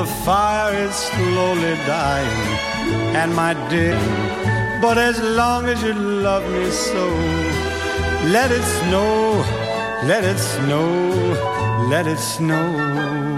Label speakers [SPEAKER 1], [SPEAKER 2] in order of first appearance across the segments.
[SPEAKER 1] the fire is slowly dying. And my dear, but as long as you love me so, let it snow, let it snow, let it snow.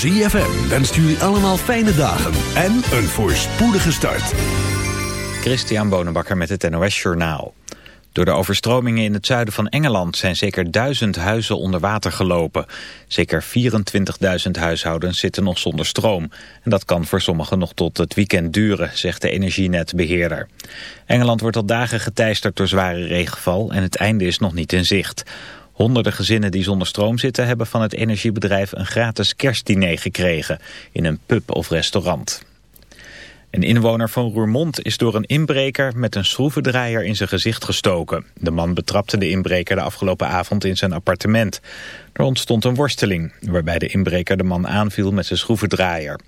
[SPEAKER 2] ZFM wenst jullie allemaal fijne dagen en een voorspoedige start.
[SPEAKER 3] Christian Bonenbakker met het NOS Journaal. Door de overstromingen in het zuiden van Engeland zijn zeker duizend huizen onder water gelopen. Zeker 24.000 huishoudens zitten nog zonder stroom. En dat kan voor sommigen nog tot het weekend duren, zegt de energienetbeheerder. Engeland wordt al dagen geteisterd door zware regenval en het einde is nog niet in zicht. Honderden gezinnen die zonder stroom zitten hebben van het energiebedrijf een gratis kerstdiner gekregen in een pub of restaurant. Een inwoner van Roermond is door een inbreker met een schroevendraaier in zijn gezicht gestoken. De man betrapte de inbreker de afgelopen avond in zijn appartement. Er ontstond een worsteling, waarbij de inbreker de man aanviel met zijn schroevendraaier.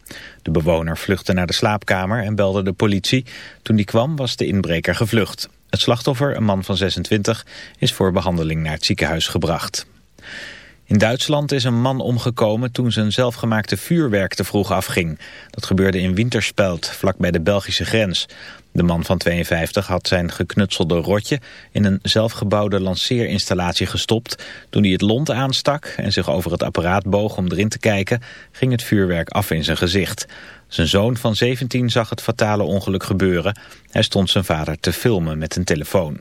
[SPEAKER 3] De bewoner vluchtte naar de slaapkamer en belde de politie. Toen die kwam was de inbreker gevlucht. Het slachtoffer, een man van 26, is voor behandeling naar het ziekenhuis gebracht. In Duitsland is een man omgekomen toen zijn zelfgemaakte vuurwerk te vroeg afging. Dat gebeurde in Winterspelt, vlak bij de Belgische grens. De man van 52 had zijn geknutselde rotje in een zelfgebouwde lanceerinstallatie gestopt. Toen hij het lont aanstak en zich over het apparaat boog om erin te kijken, ging het vuurwerk af in zijn gezicht. Zijn zoon van 17 zag het fatale ongeluk gebeuren. Hij stond zijn vader te filmen met een telefoon.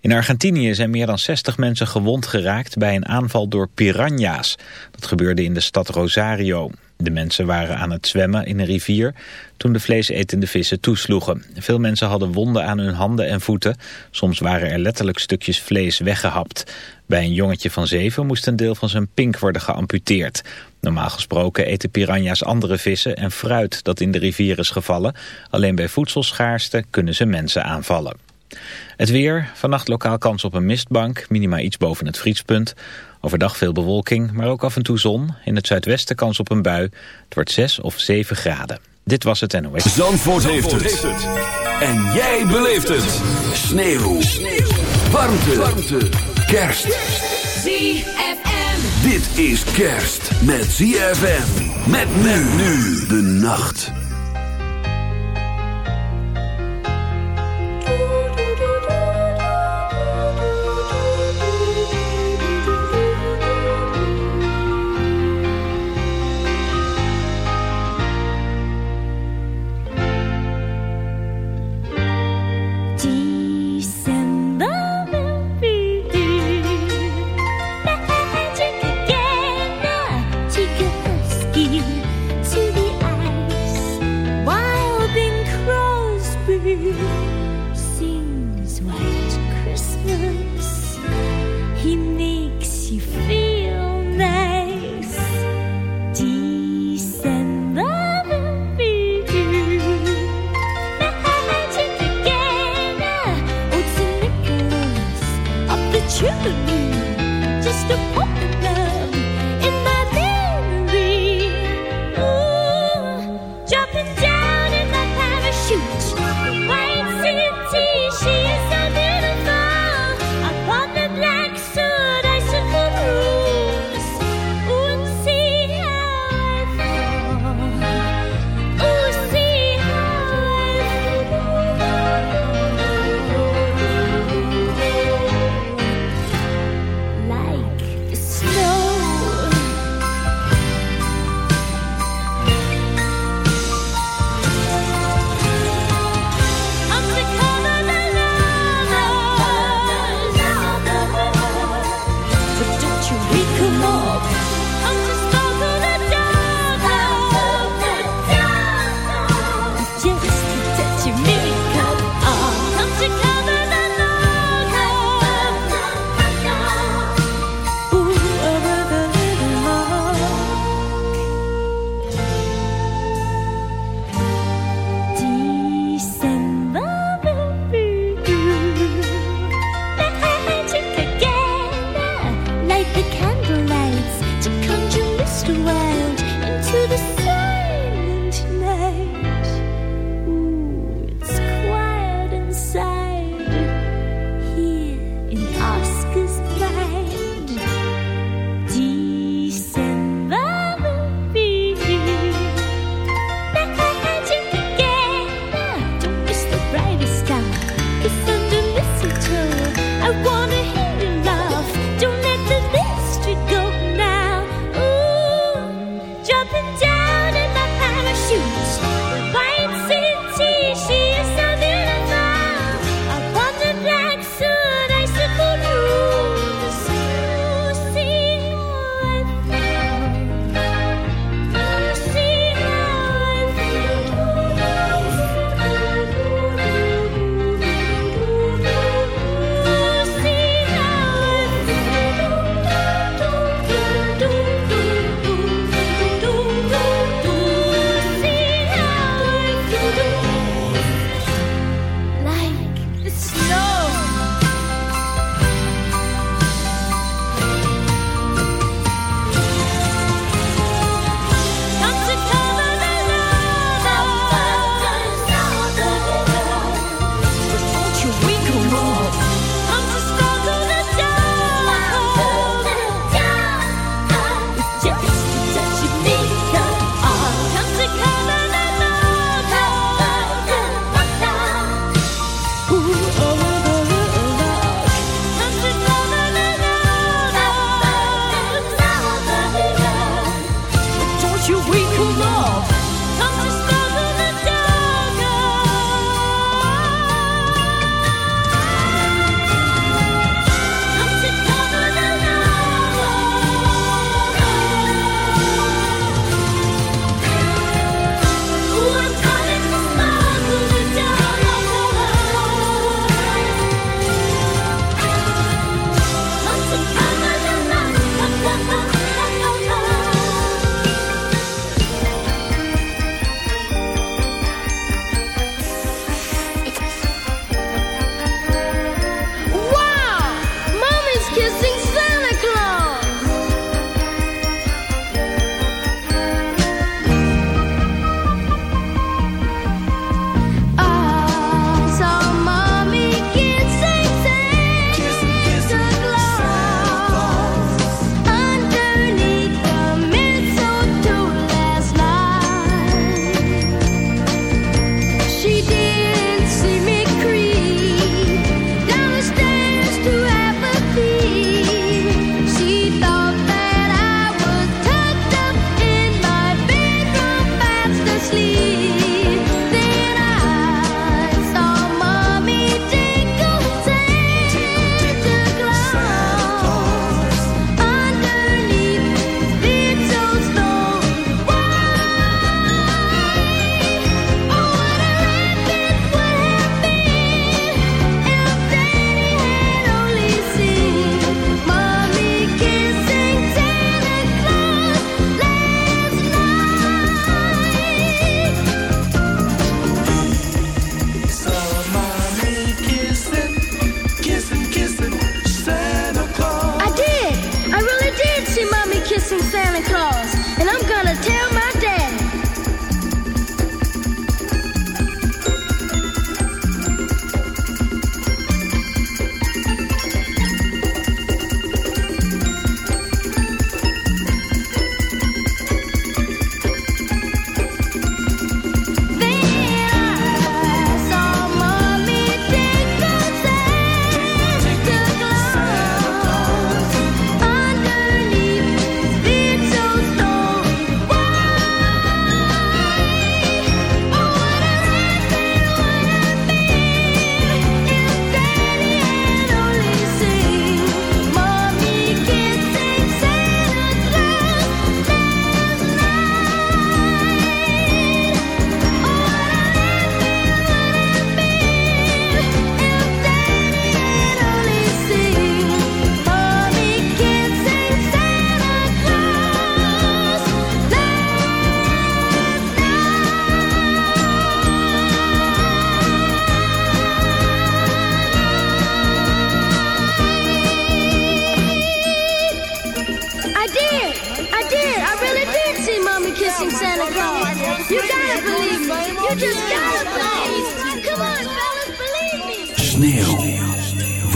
[SPEAKER 3] In Argentinië zijn meer dan 60 mensen gewond geraakt bij een aanval door piranha's. Dat gebeurde in de stad Rosario. De mensen waren aan het zwemmen in een rivier toen de vleesetende vissen toesloegen. Veel mensen hadden wonden aan hun handen en voeten. Soms waren er letterlijk stukjes vlees weggehapt. Bij een jongetje van zeven moest een deel van zijn pink worden geamputeerd. Normaal gesproken eten piranha's andere vissen en fruit dat in de rivier is gevallen. Alleen bij voedselschaarste kunnen ze mensen aanvallen. Het weer, vannacht lokaal kans op een mistbank, minima iets boven het vriespunt. Overdag veel bewolking, maar ook af en toe zon. In het zuidwesten kans op een bui. Het wordt 6 of 7 graden. Dit was het NOS.
[SPEAKER 2] Zandvoort, heeft, het. En jij beleeft het. Sneeuw. Sneeuw. Warmte. Warmte. Kerst.
[SPEAKER 4] ZFM.
[SPEAKER 2] Dit is kerst met ZFM. Met men nu de nacht.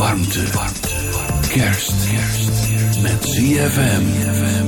[SPEAKER 2] Warmte, kerst. Met ZFM.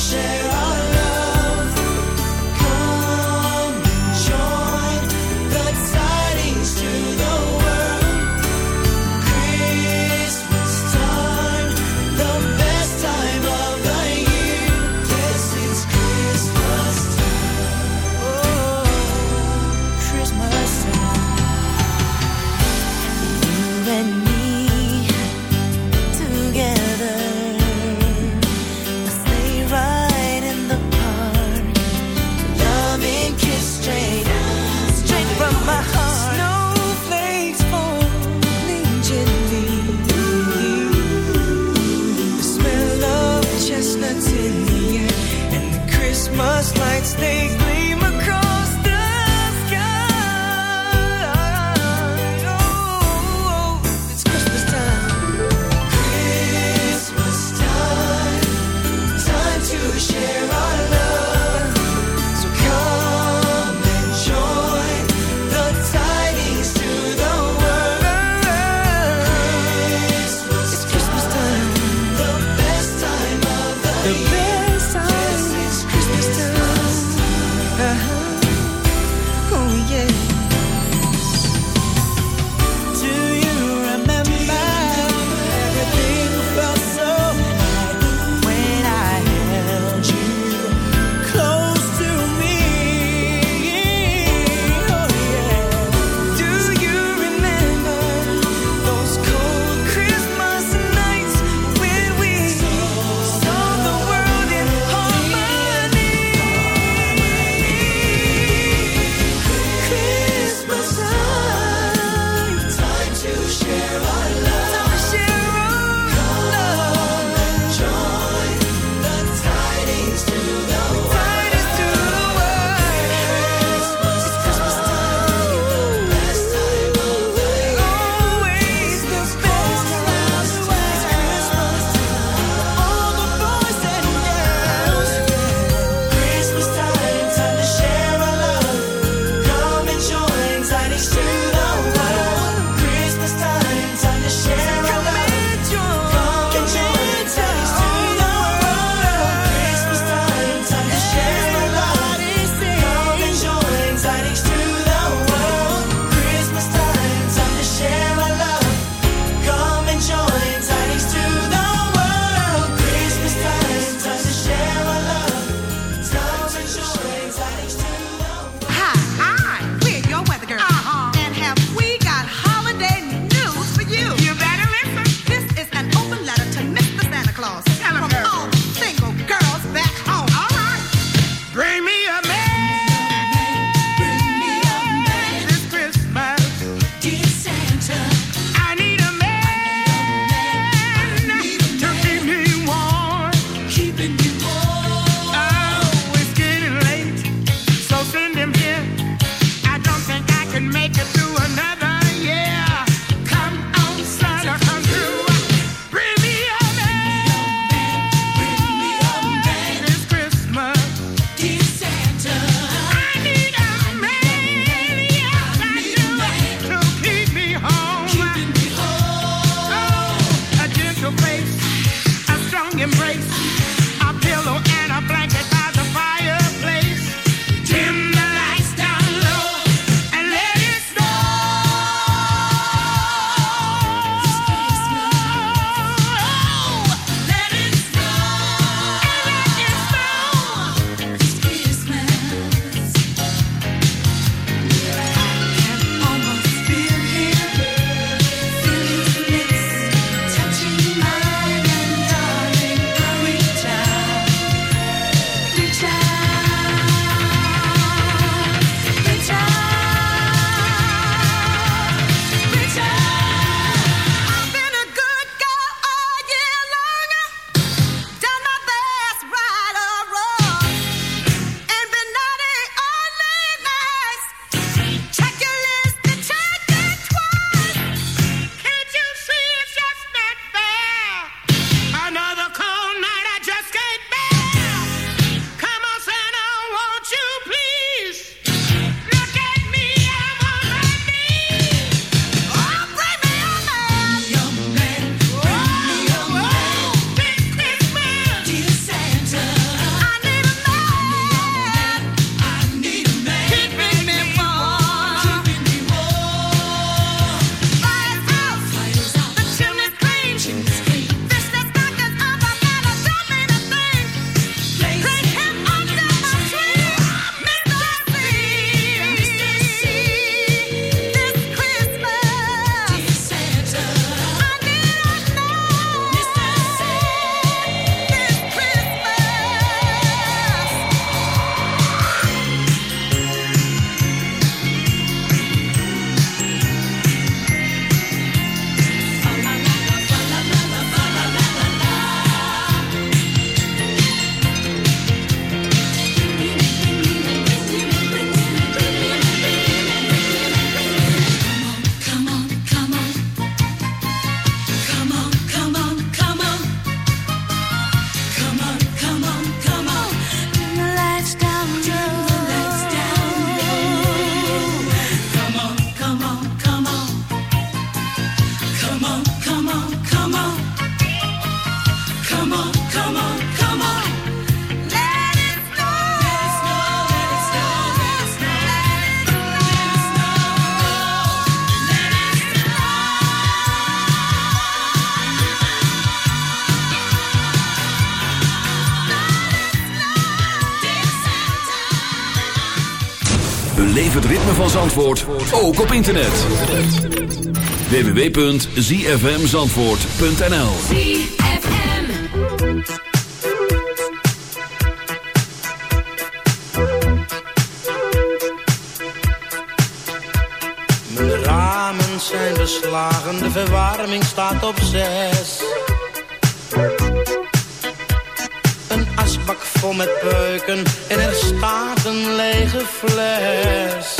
[SPEAKER 5] Share
[SPEAKER 2] Zandvoort, ook op internet. www.zfmzandvoort.nl
[SPEAKER 4] ZFM.
[SPEAKER 6] Mijn ramen zijn beslagen, de verwarming staat op zes. Een asbak vol met peuken en er staat een lege fles.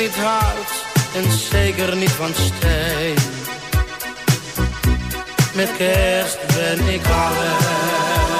[SPEAKER 6] niet hard en zeker niet van steen. Met kerst ben ik alleen.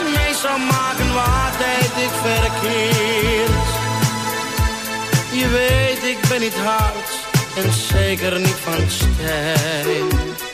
[SPEAKER 6] Eens mee zou maken. Wat deed ik verkeerd? Je weet, ik ben niet hard en zeker niet van steen.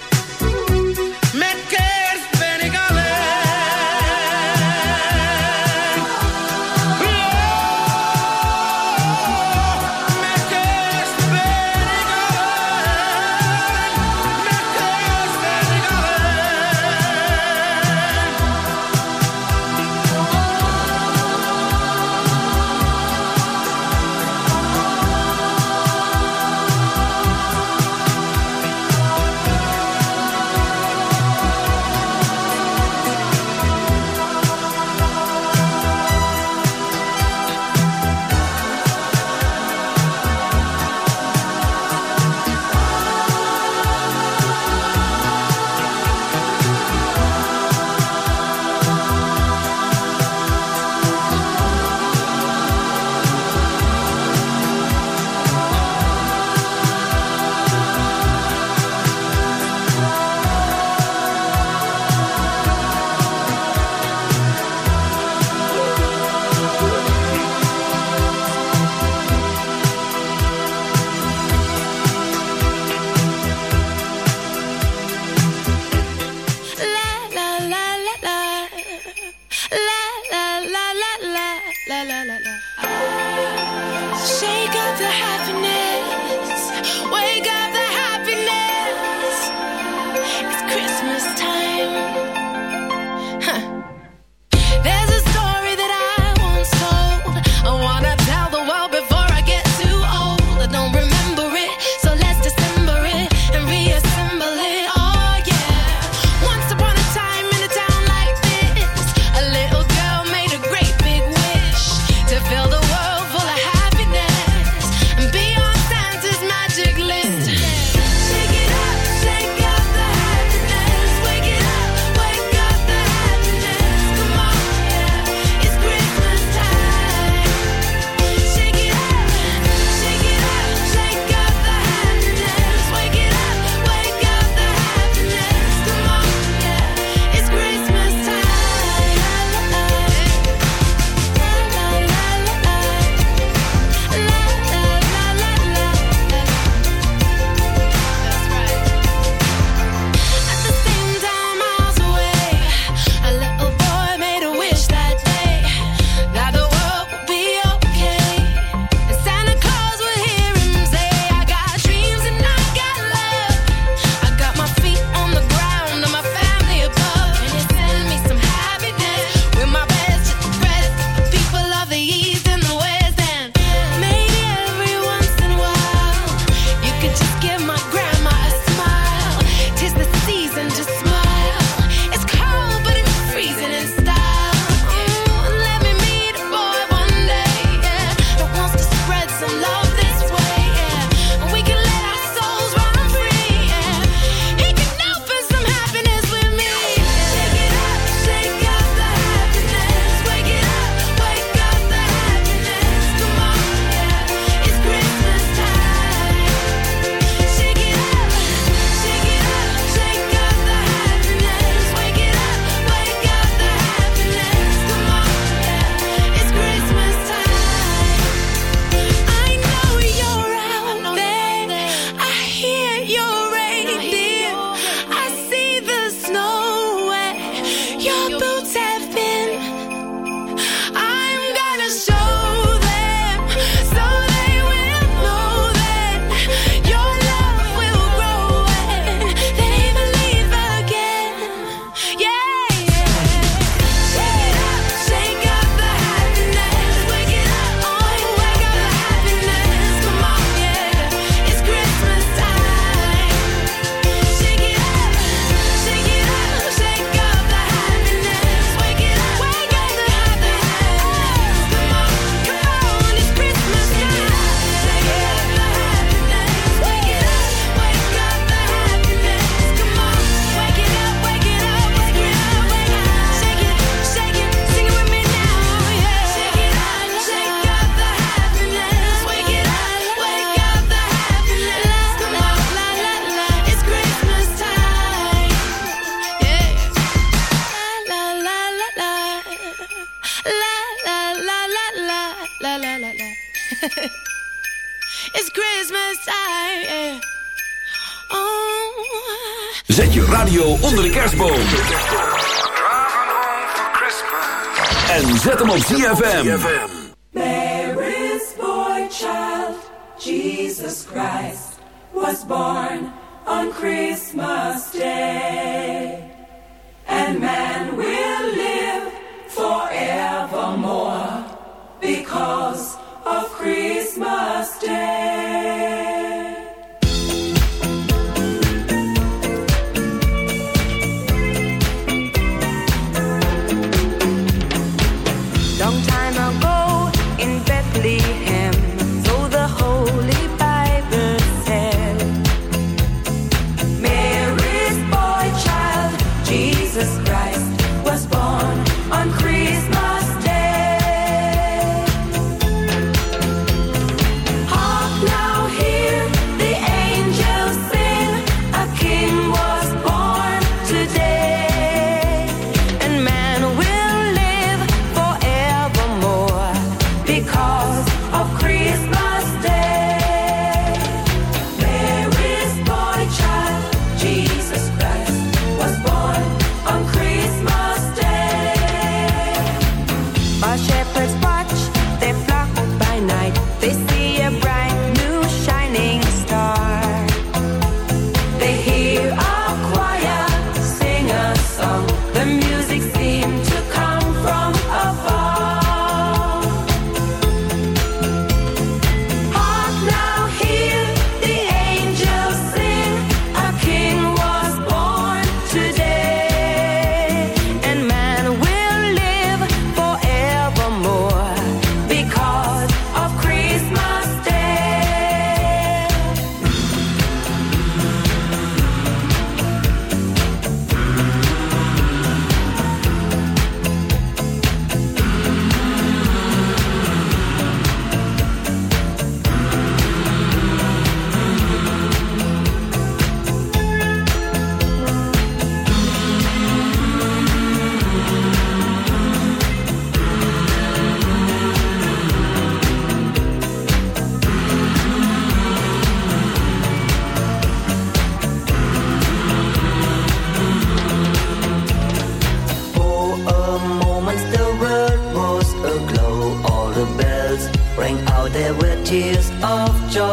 [SPEAKER 7] aglow. All the bells rang out there with tears of joy.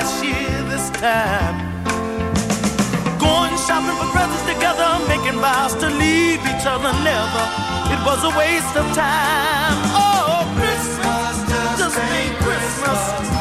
[SPEAKER 2] last year this time. Going shopping for presents together, making vows to leave each other never. It was a waste of time. Oh, Christmas just, just ain't
[SPEAKER 8] Christmas. Christmas.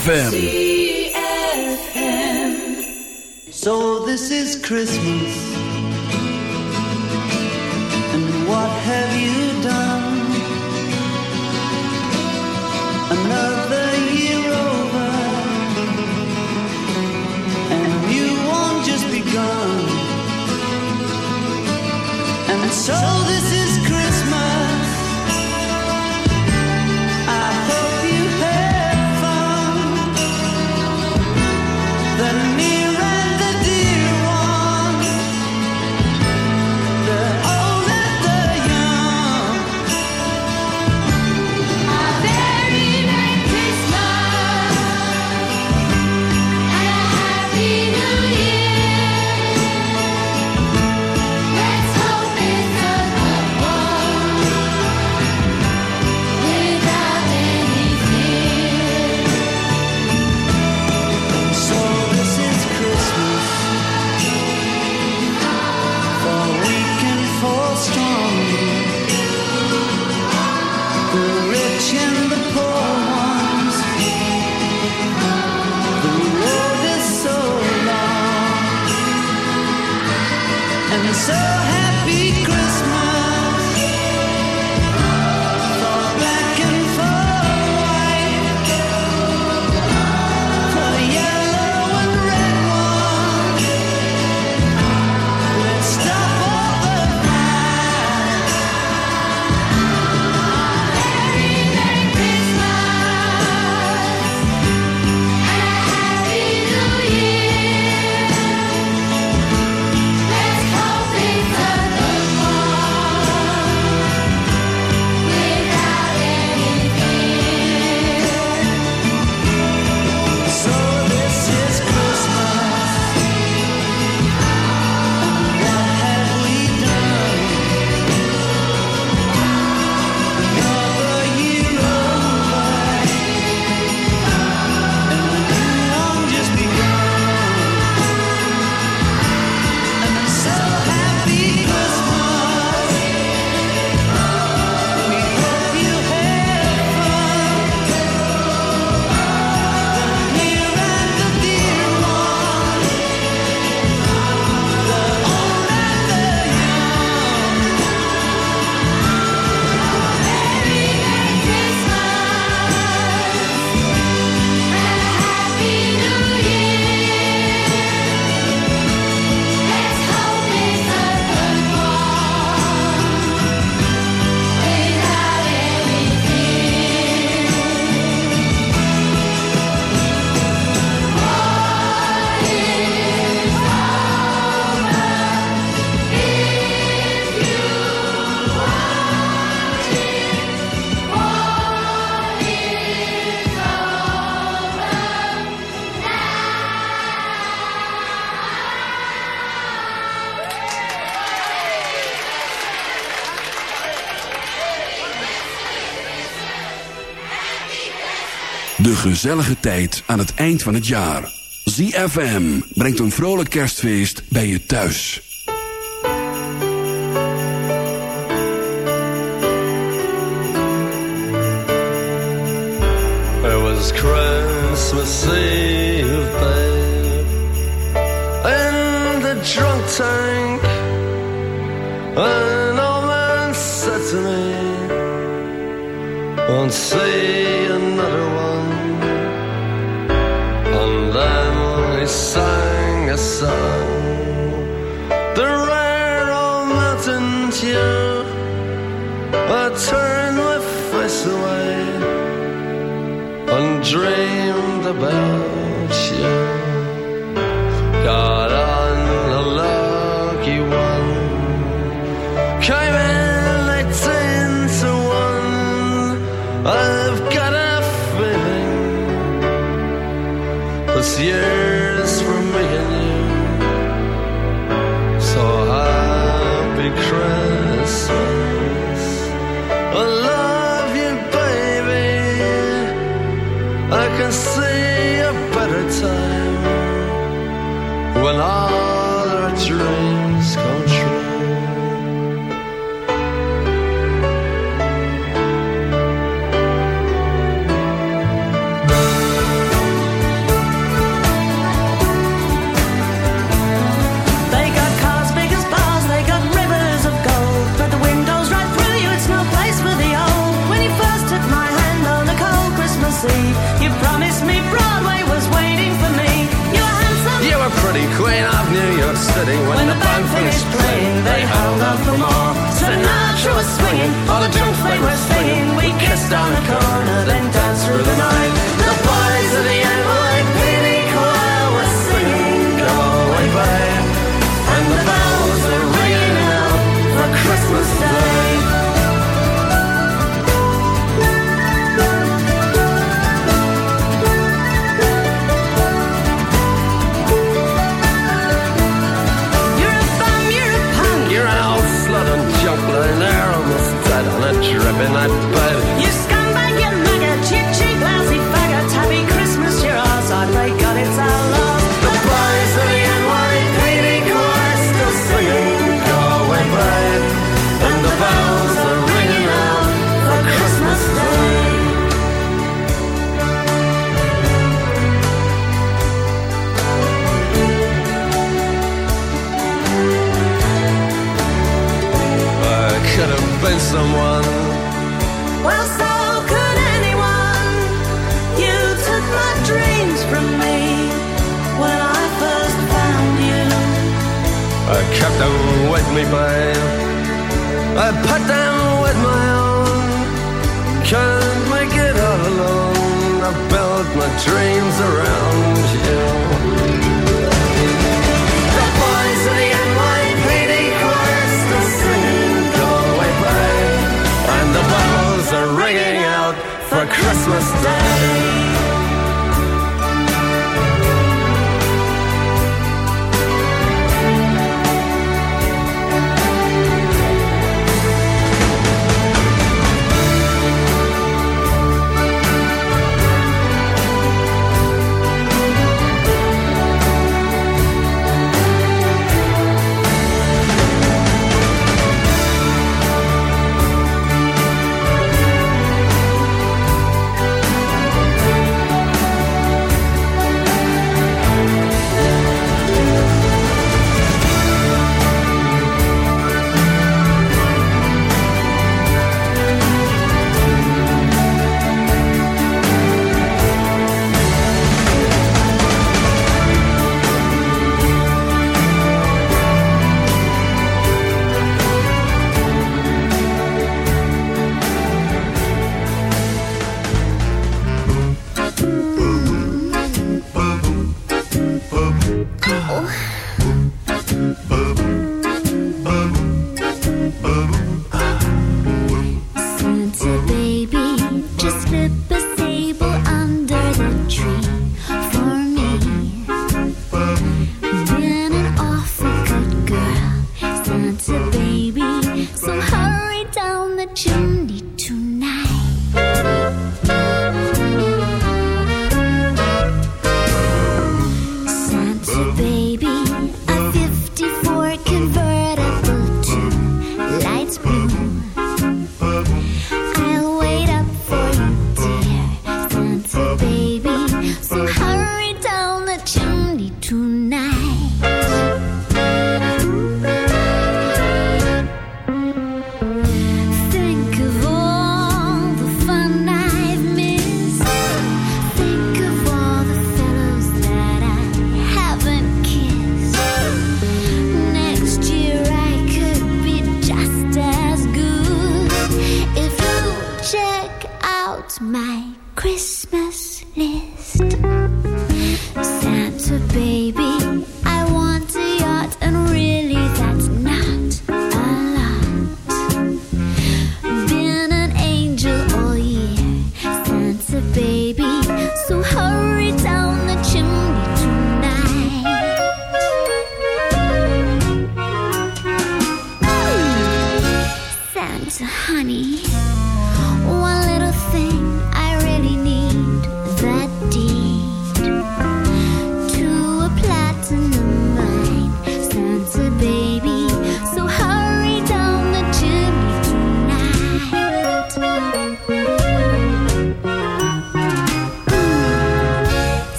[SPEAKER 7] ZFM.
[SPEAKER 8] So this is Christmas.
[SPEAKER 4] gezellige tijd aan het eind van het jaar. ZFM brengt een vrolijk kerstfeest bij je thuis.
[SPEAKER 9] It was Christmas Eve, babe In the drunk tank An old man said to me Won't see another one sun The rare old mountain dew I turned my face away And dreamed about you. Got on a lucky one. Came in eighteen to one. I've got a feeling This year
[SPEAKER 10] they held out for more. Sinatra was swinging, all the junk they were singing. We kissed on the corner, then danced through the night. could have been someone. Well, so could anyone. You took my dreams from me when I first found you. I kept them with me, babe. I put them with my own. Can't make it all alone. I built my dreams around you. Christmas Day.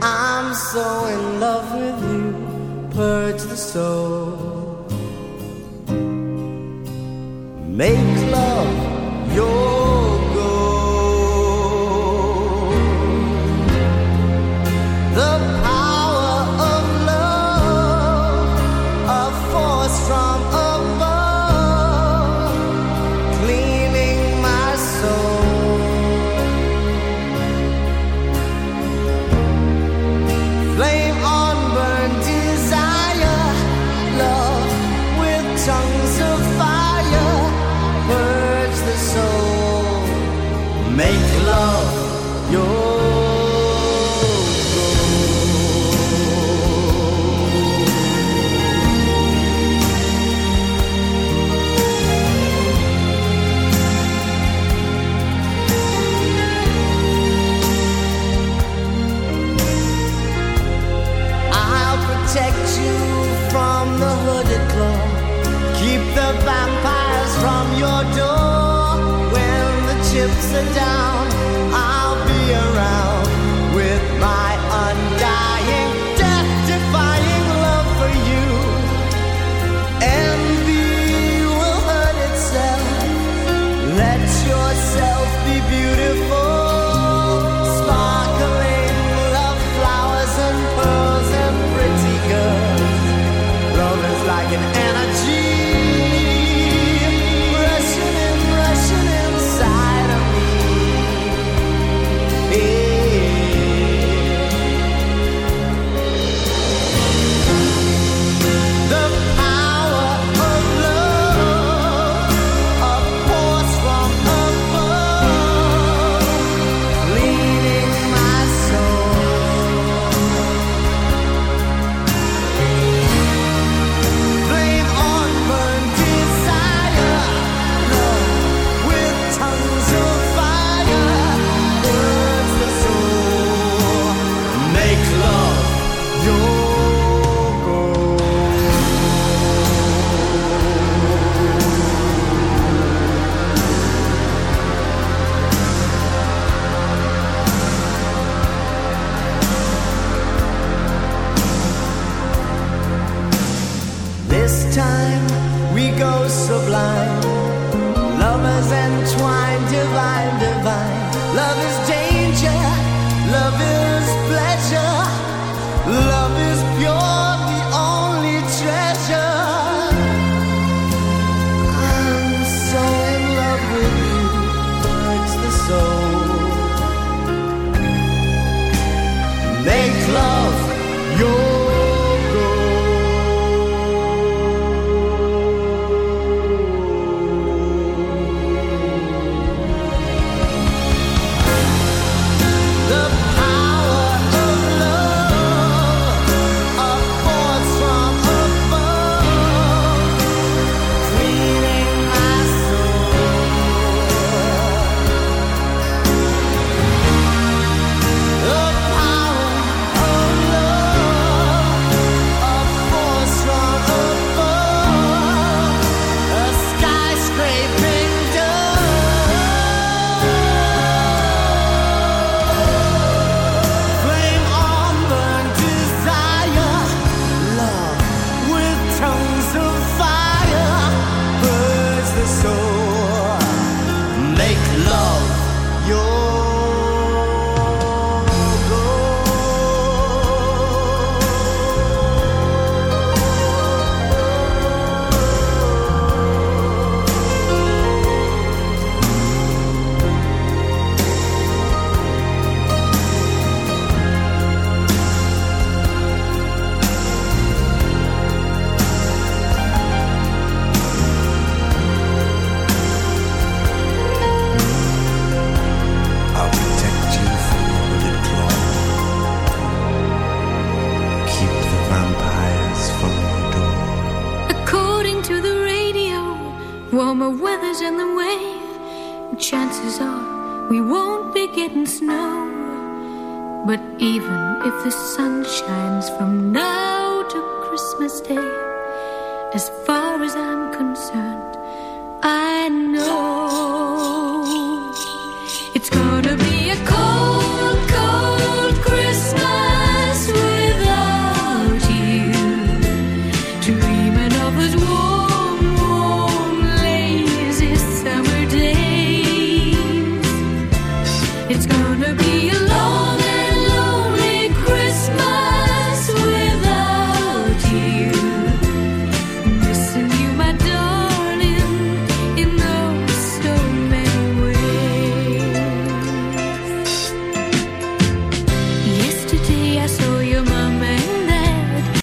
[SPEAKER 11] I'm so in love with you, purge the soul. Make love